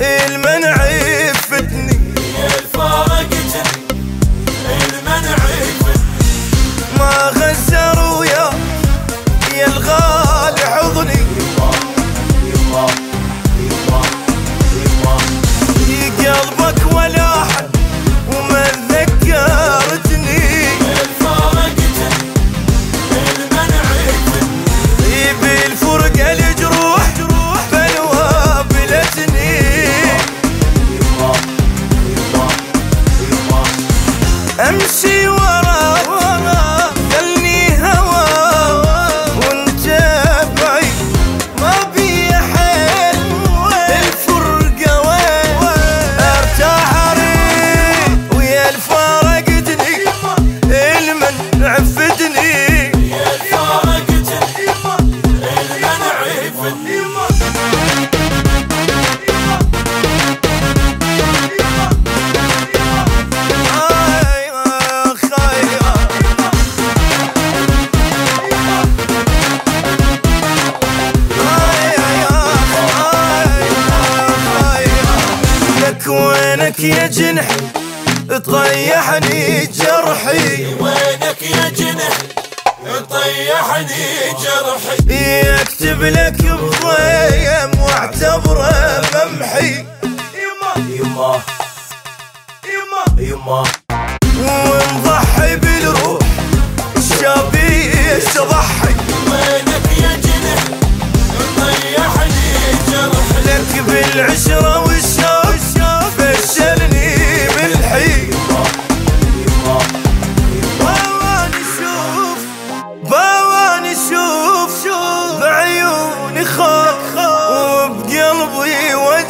المنع Dance وينك يا جنح؟ تطيحني جرحي. وينك يا جنح؟ طيحني جرحي. يكتب لك بضيم واعتبره ممحي. يما يما. يما يما. ونضحي بالروح شابي تضحي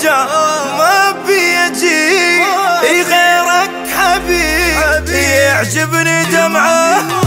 جا ما بيجي. غيرك حبيبي. يعجبني دمعه.